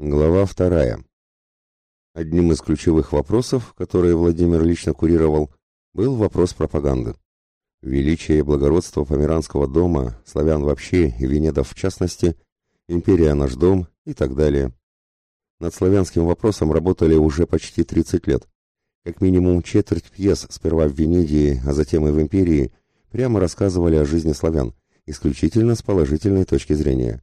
Глава вторая. Одним из ключевых вопросов, которые Владимир лично курировал, был вопрос пропаганды. Величие и благородство Померанского дома, славян вообще и венедов в частности, империя наш дом и так далее. Над славянским вопросом работали уже почти 30 лет. Как минимум четверть пьес сперва в Венедии, а затем и в империи прямо рассказывали о жизни славян, исключительно с положительной точки зрения.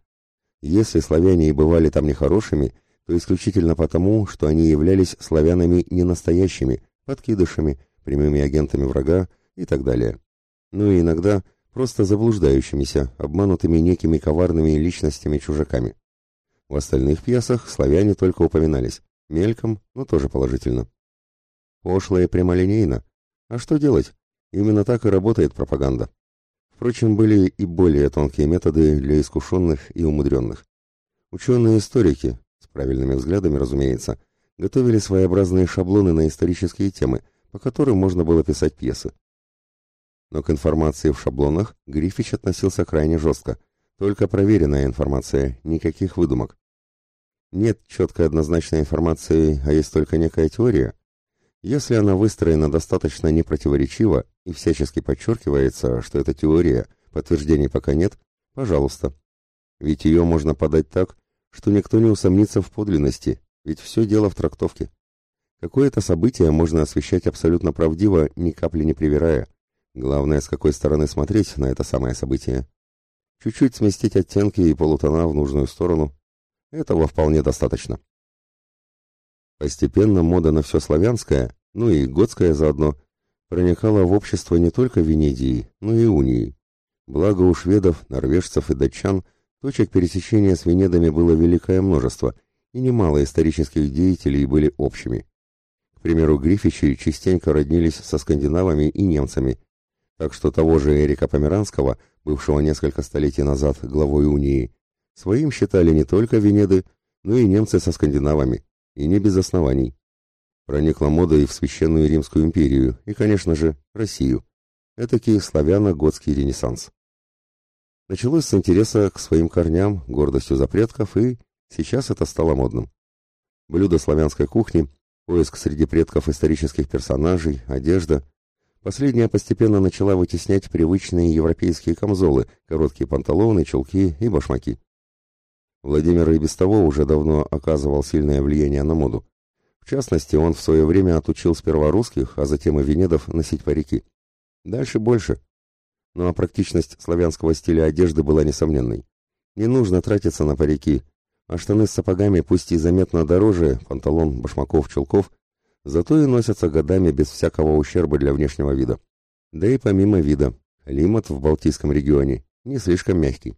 Если славяне и бывали там нехорошими, то исключительно потому, что они являлись славянами ненастоящими, подкидышами, прямыми агентами врага и так далее. Ну и иногда просто заблуждающимися, обманутыми некими коварными личностями-чужаками. В остальных пьесах славяне только упоминались, мельком, но тоже положительно. Пошло и прямолинейно. А что делать? Именно так и работает пропаганда. Впрочем, были и более тонкие методы для искушенных и умудренных. Ученые-историки, с правильными взглядами, разумеется, готовили своеобразные шаблоны на исторические темы, по которым можно было писать пьесы. Но к информации в шаблонах Гриффич относился крайне жестко. Только проверенная информация, никаких выдумок. Нет четкой однозначной информации, а есть только некая теория, если она выстроена достаточно непротиворечиво и всячески подчеркивается, что это теория, подтверждений пока нет, пожалуйста. Ведь ее можно подать так, что никто не усомнится в подлинности, ведь все дело в трактовке. Какое-то событие можно освещать абсолютно правдиво, ни капли не привирая. Главное, с какой стороны смотреть на это самое событие. Чуть-чуть сместить оттенки и полутона в нужную сторону. Этого вполне достаточно. Постепенно мода на все славянское, ну и готское заодно, проникала в общество не только Венедии, но и Унии. Благо у шведов, норвежцев и датчан точек пересечения с Венедами было великое множество, и немало исторических деятелей были общими. К примеру, Грифичи частенько роднились со скандинавами и немцами, так что того же Эрика Померанского, бывшего несколько столетий назад главой Унии, своим считали не только Венеды, но и немцы со скандинавами, и не без оснований. Проникла мода и в Священную Римскую империю, и, конечно же, Россию. Этакий славяно-готский ренессанс. Началось с интереса к своим корням, гордостью за предков, и сейчас это стало модным. Блюда славянской кухни, поиск среди предков исторических персонажей, одежда. Последняя постепенно начала вытеснять привычные европейские камзолы, короткие панталоны, чулки и башмаки. Владимир и без того уже давно оказывал сильное влияние на моду. В частности, он в свое время отучил сперва русских, а затем и венедов носить парики. Дальше больше. Ну а практичность славянского стиля одежды была несомненной. Не нужно тратиться на парики, а штаны с сапогами пусть и заметно дороже, панталон, башмаков, чулков, зато и носятся годами без всякого ущерба для внешнего вида. Да и помимо вида, климат в Балтийском регионе не слишком мягкий.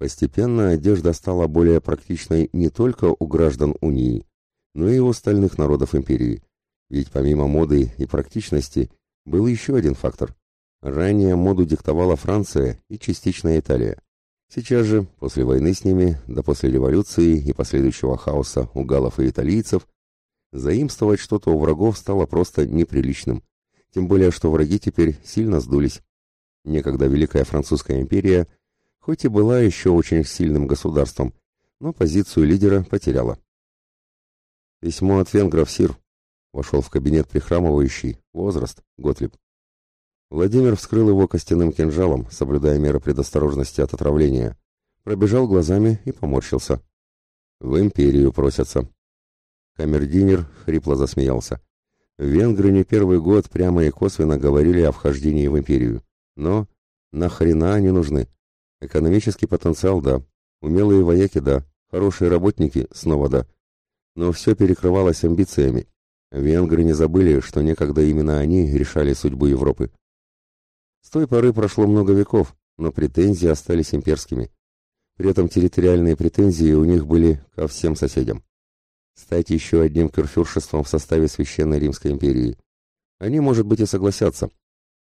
Постепенно одежда стала более практичной не только у граждан Унии, но и у остальных народов империи. Ведь помимо моды и практичности был еще один фактор. Ранее моду диктовала Франция и частично Италия. Сейчас же, после войны с ними, да после революции и последующего хаоса у галлов и италийцев, заимствовать что-то у врагов стало просто неприличным. Тем более, что враги теперь сильно сдулись. Некогда Великая Французская империя – хоть и была еще очень сильным государством, но позицию лидера потеряла. «Письмо от венгров, Сир», — вошел в кабинет прихрамывающий, возраст, Готлиб. Владимир вскрыл его костяным кинжалом, соблюдая меры предосторожности от отравления, пробежал глазами и поморщился. «В империю просятся». Камердинер хрипло засмеялся. Венгры не первый год прямо и косвенно говорили о вхождении в империю. Но нахрена они нужны? Экономический потенциал – да. Умелые вояки – да. Хорошие работники – снова да. Но все перекрывалось амбициями. Венгры не забыли, что некогда именно они решали судьбу Европы. С той поры прошло много веков, но претензии остались имперскими. При этом территориальные претензии у них были ко всем соседям. Стать еще одним курфюршеством в составе Священной Римской империи. Они, может быть, и согласятся,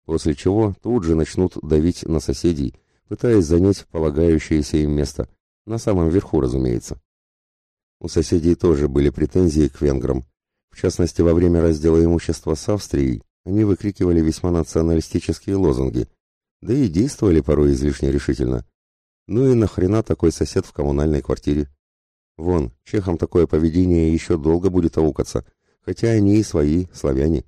после чего тут же начнут давить на соседей – пытаясь занять полагающееся им место, на самом верху, разумеется. У соседей тоже были претензии к венграм. В частности, во время раздела имущества с Австрией они выкрикивали весьма националистические лозунги, да и действовали порой излишне решительно. Ну и нахрена такой сосед в коммунальной квартире? Вон, чехам такое поведение еще долго будет аукаться, хотя они и свои, славяне.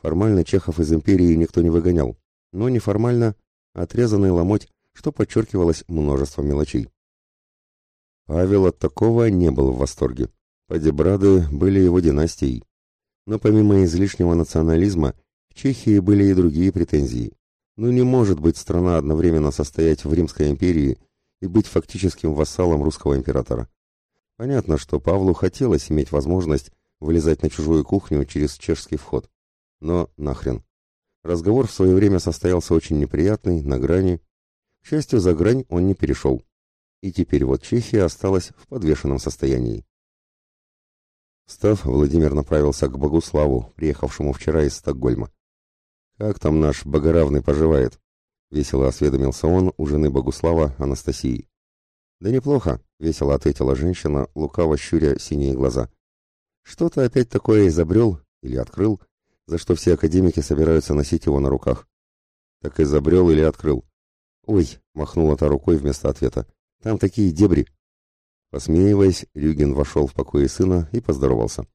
Формально чехов из империи никто не выгонял, но неформально отрезанный ломоть, что подчеркивалось множеством мелочей. Павел от такого не был в восторге. Падебрады были его династией. Но помимо излишнего национализма, в Чехии были и другие претензии. Ну не может быть страна одновременно состоять в Римской империи и быть фактическим вассалом русского императора. Понятно, что Павлу хотелось иметь возможность вылезать на чужую кухню через чешский вход. Но нахрен. Разговор в свое время состоялся очень неприятный, на грани. К счастью, за грань он не перешел. И теперь вот Чехия осталась в подвешенном состоянии. Став, Владимир направился к Богуславу, приехавшему вчера из Стокгольма. «Как там наш Богоравный поживает?» — весело осведомился он у жены Богуслава Анастасии. «Да неплохо», — весело ответила женщина, лукаво щуря синие глаза. «Что-то опять такое изобрел или открыл, за что все академики собираются носить его на руках». «Так изобрел или открыл?» «Ой», — махнула та рукой вместо ответа, — «там такие дебри». Посмеиваясь, Рюгин вошел в покои сына и поздоровался.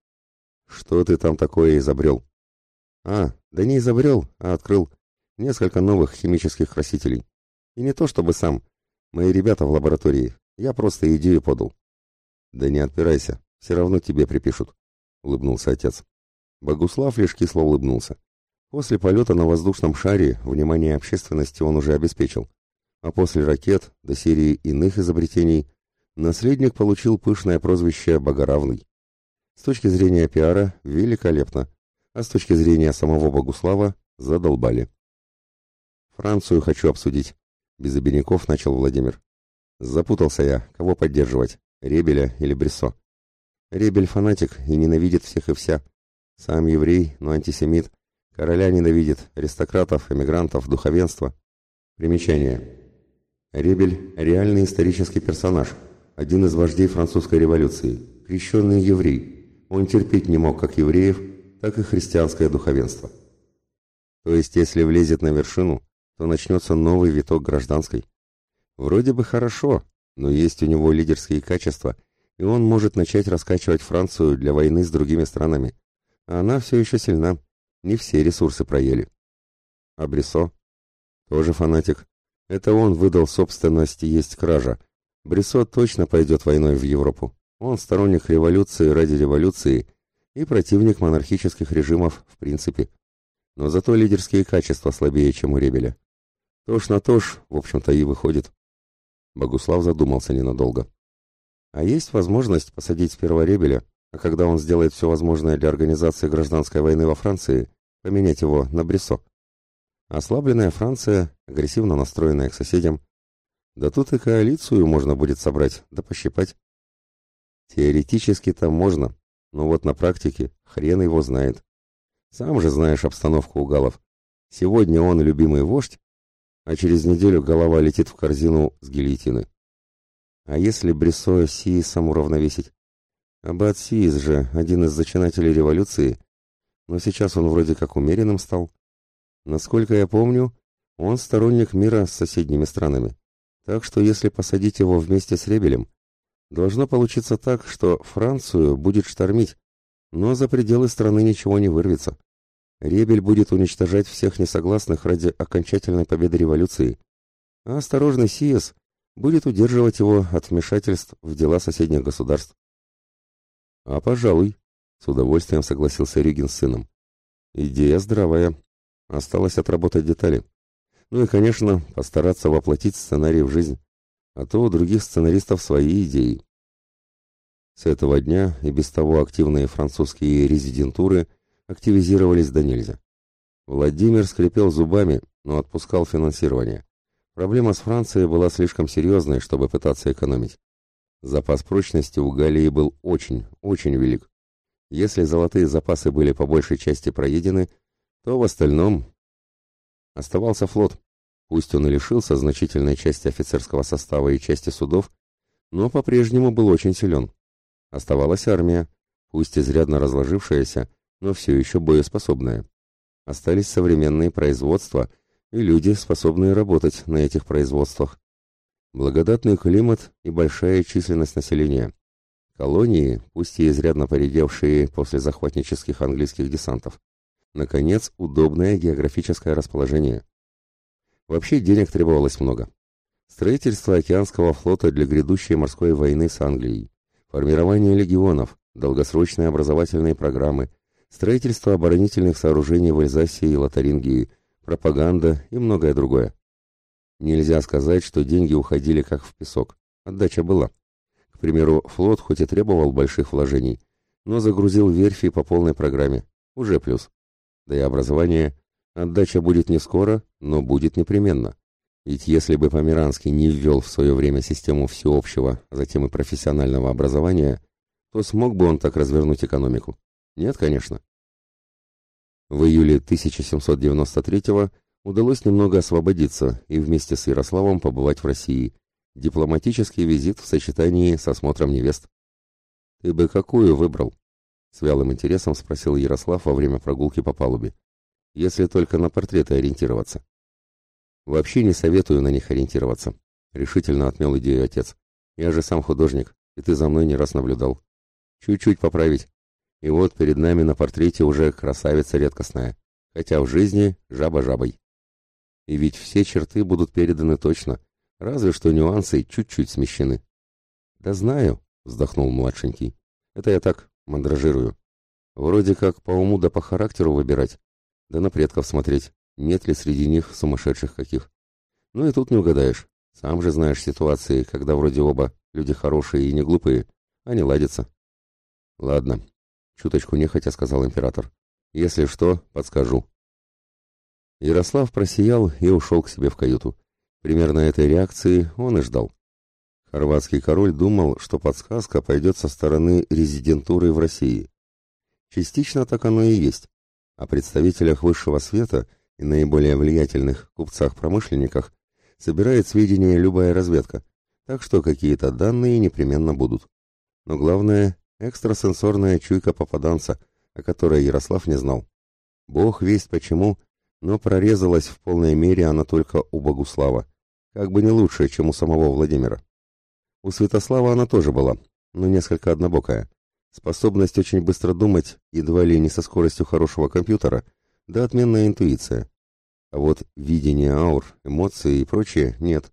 «Что ты там такое изобрел?» «А, да не изобрел, а открыл. Несколько новых химических красителей. И не то чтобы сам. Мои ребята в лаборатории. Я просто идею подал». «Да не отпирайся, все равно тебе припишут», — улыбнулся отец. Богуслав лишь кисло улыбнулся. После полета на воздушном шаре внимание общественности он уже обеспечил. А после ракет до серии иных изобретений — наследник получил пышное прозвище «Богоравный». С точки зрения пиара – великолепно, а с точки зрения самого Богуслава – задолбали. «Францию хочу обсудить», – без обиняков начал Владимир. Запутался я, кого поддерживать, Ребеля или Брессо. Ребель фанатик и ненавидит всех и вся. Сам еврей, но антисемит. Короля ненавидит, аристократов, эмигрантов, духовенство. Примечание. Ребель – реальный исторический персонаж – один из вождей французской революции, крещенный еврей. Он терпеть не мог как евреев, так и христианское духовенство. То есть, если влезет на вершину, то начнется новый виток гражданской. Вроде бы хорошо, но есть у него лидерские качества, и он может начать раскачивать Францию для войны с другими странами. Она все еще сильна, не все ресурсы проели. А Брисо? Тоже фанатик. Это он выдал собственность есть кража, Брессо точно пойдет войной в Европу. Он сторонник революции ради революции и противник монархических режимов в принципе. Но зато лидерские качества слабее, чем у Ребеля. Тож на тож, в общем-то, и выходит. Богуслав задумался ненадолго. А есть возможность посадить сперва Ребеля, а когда он сделает все возможное для организации гражданской войны во Франции, поменять его на Брессо. Ослабленная Франция, агрессивно настроенная к соседям, да тут и коалицию можно будет собрать, да пощипать. Теоретически-то можно, но вот на практике хрен его знает. Сам же знаешь обстановку у Галов. Сегодня он любимый вождь, а через неделю голова летит в корзину с гильотины. А если Брессо Сиисом уравновесить? Аббат же один из зачинателей революции, но сейчас он вроде как умеренным стал. Насколько я помню, он сторонник мира с соседними странами. Так что если посадить его вместе с Ребелем, должно получиться так, что Францию будет штормить, но за пределы страны ничего не вырвется. Ребель будет уничтожать всех несогласных ради окончательной победы революции, а осторожный Сиес будет удерживать его от вмешательств в дела соседних государств. А, пожалуй, с удовольствием согласился Рюгин с сыном. Идея здравая. Осталось отработать детали. Ну и, конечно, постараться воплотить сценарий в жизнь, а то у других сценаристов свои идеи. С этого дня и без того активные французские резидентуры активизировались до нельзя. Владимир скрипел зубами, но отпускал финансирование. Проблема с Францией была слишком серьезной, чтобы пытаться экономить. Запас прочности у Галлии был очень, очень велик. Если золотые запасы были по большей части проедены, то в остальном Оставался флот. Пусть он и лишился значительной части офицерского состава и части судов, но по-прежнему был очень силен. Оставалась армия, пусть изрядно разложившаяся, но все еще боеспособная. Остались современные производства и люди, способные работать на этих производствах. Благодатный климат и большая численность населения. Колонии, пусть и изрядно поредевшие после захватнических английских десантов. Наконец, удобное географическое расположение. Вообще денег требовалось много. Строительство океанского флота для грядущей морской войны с Англией, формирование легионов, долгосрочные образовательные программы, строительство оборонительных сооружений в Эльзасе и Лотарингии, пропаганда и многое другое. Нельзя сказать, что деньги уходили как в песок. Отдача была. К примеру, флот хоть и требовал больших вложений, но загрузил верфи по полной программе. Уже плюс. Да и образование. Отдача будет не скоро, но будет непременно. Ведь если бы Померанский не ввел в свое время систему всеобщего, а затем и профессионального образования, то смог бы он так развернуть экономику? Нет, конечно. В июле 1793 удалось немного освободиться и вместе с Ярославом побывать в России. Дипломатический визит в сочетании с осмотром невест. «Ты бы какую выбрал?» С вялым интересом спросил Ярослав во время прогулки по палубе. «Если только на портреты ориентироваться». Вообще не советую на них ориентироваться, решительно отмел идею отец. Я же сам художник, и ты за мной не раз наблюдал. Чуть-чуть поправить. И вот перед нами на портрете уже красавица редкостная, хотя в жизни жаба жабой. И ведь все черты будут переданы точно, разве что нюансы чуть-чуть смещены. Да знаю, вздохнул младшенький. Это я так, мандражирую. Вроде как по уму да по характеру выбирать, да на предков смотреть. Нет ли среди них сумасшедших каких? Ну и тут не угадаешь. Сам же знаешь ситуации, когда вроде оба люди хорошие и не глупые, а не ладятся. Ладно, чуточку нехотя сказал император. Если что, подскажу. Ярослав просиял и ушел к себе в каюту. Примерно этой реакции он и ждал. Хорватский король думал, что подсказка пойдет со стороны резидентуры в России. Частично так оно и есть. О представителях высшего света – и наиболее влиятельных купцах-промышленниках собирает сведения любая разведка, так что какие-то данные непременно будут. Но главное – экстрасенсорная чуйка попаданца, о которой Ярослав не знал. Бог весть почему, но прорезалась в полной мере она только у Богуслава, как бы не лучше, чем у самого Владимира. У Святослава она тоже была, но несколько однобокая. Способность очень быстро думать, едва ли не со скоростью хорошего компьютера, да отменная интуиция. А вот видение аур, эмоции и прочее нет.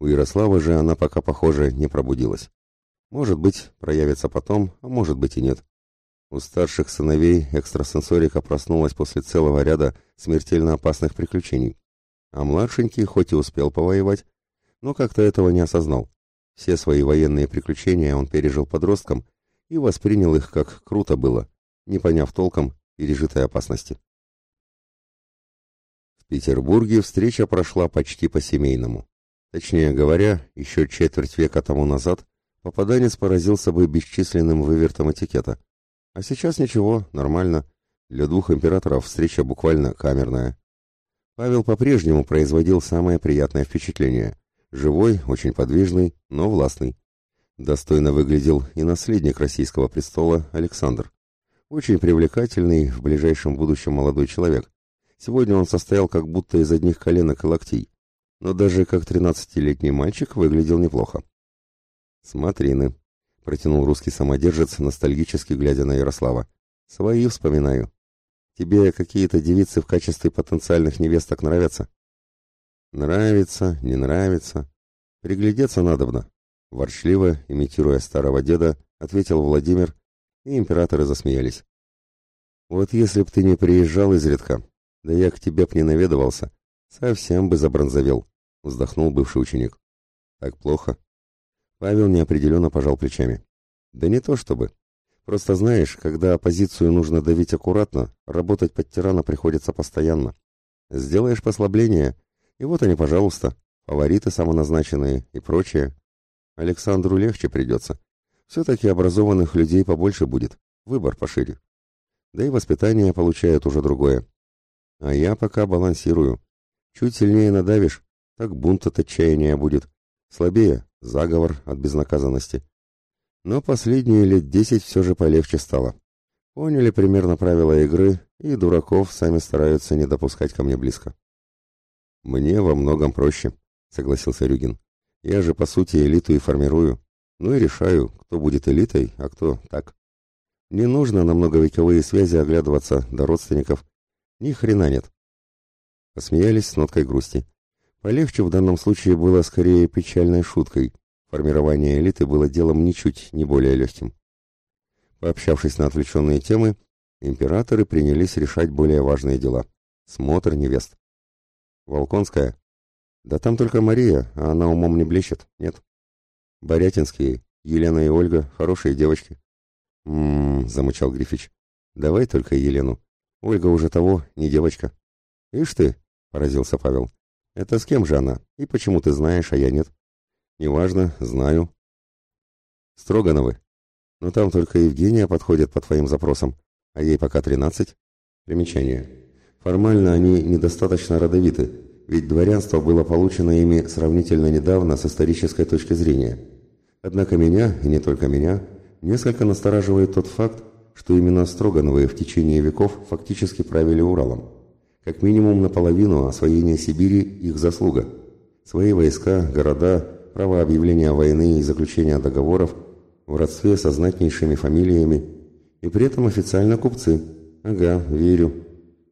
У Ярослава же она пока, похоже, не пробудилась. Может быть, проявится потом, а может быть и нет. У старших сыновей экстрасенсорика проснулась после целого ряда смертельно опасных приключений. А младшенький хоть и успел повоевать, но как-то этого не осознал. Все свои военные приключения он пережил подростком и воспринял их как круто было, не поняв толком пережитой опасности. Петербурге встреча прошла почти по-семейному. Точнее говоря, еще четверть века тому назад попаданец поразился бы бесчисленным вывертом этикета. А сейчас ничего, нормально. Для двух императоров встреча буквально камерная. Павел по-прежнему производил самое приятное впечатление. Живой, очень подвижный, но властный. Достойно выглядел и наследник российского престола Александр. Очень привлекательный в ближайшем будущем молодой человек, Сегодня он состоял как будто из одних коленок и локтей, но даже как тринадцатилетний мальчик выглядел неплохо. «Смотрины», — протянул русский самодержец, ностальгически глядя на Ярослава. «Свои вспоминаю. Тебе какие-то девицы в качестве потенциальных невесток нравятся?» «Нравится, не нравится. Приглядеться надобно», — ворчливо, имитируя старого деда, ответил Владимир, и императоры засмеялись. «Вот если б ты не приезжал изредка, да я к тебе б не наведывался. Совсем бы забронзовел, вздохнул бывший ученик. Так плохо. Павел неопределенно пожал плечами. Да не то чтобы. Просто знаешь, когда оппозицию нужно давить аккуратно, работать под тирана приходится постоянно. Сделаешь послабление, и вот они, пожалуйста, фавориты самоназначенные и прочее. Александру легче придется. Все-таки образованных людей побольше будет, выбор пошире. Да и воспитание получают уже другое. А я пока балансирую. Чуть сильнее надавишь, так бунт от отчаяния будет. Слабее — заговор от безнаказанности. Но последние лет десять все же полегче стало. Поняли примерно правила игры, и дураков сами стараются не допускать ко мне близко. «Мне во многом проще», — согласился Рюгин. «Я же, по сути, элиту и формирую. Ну и решаю, кто будет элитой, а кто так. Не нужно на многовековые связи оглядываться до родственников. Ни хрена нет. Посмеялись с ноткой грусти. Полегче в данном случае было скорее печальной шуткой. Формирование элиты было делом ничуть не более легким. Пообщавшись на отвлеченные темы, императоры принялись решать более важные дела. Смотр невест. Волконская? Да там только Мария, а она умом не блещет, нет. Борятинские, Елена и Ольга, хорошие девочки. «М-м-м», замычал Грифич. «Давай только Елену. Ольга уже того, не девочка». «Ишь ты», — поразился Павел. «Это с кем же она? И почему ты знаешь, а я нет?» «Неважно, знаю». «Строгановы. Но там только Евгения подходит по твоим запросам, а ей пока тринадцать». Примечание. Формально они недостаточно родовиты, ведь дворянство было получено ими сравнительно недавно с исторической точки зрения. Однако меня, и не только меня, несколько настораживает тот факт, что именно Строгановы в течение веков фактически правили Уралом. Как минимум наполовину освоения Сибири их заслуга. Свои войска, города, право объявления войны и заключения договоров в родстве со знатнейшими фамилиями, и при этом официально купцы. Ага, верю.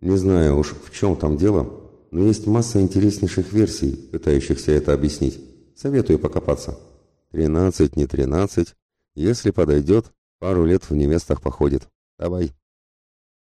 Не знаю уж, в чем там дело, но есть масса интереснейших версий, пытающихся это объяснить. Советую покопаться. Тринадцать, не тринадцать. Если подойдет, пару лет в невестах походит. Давай.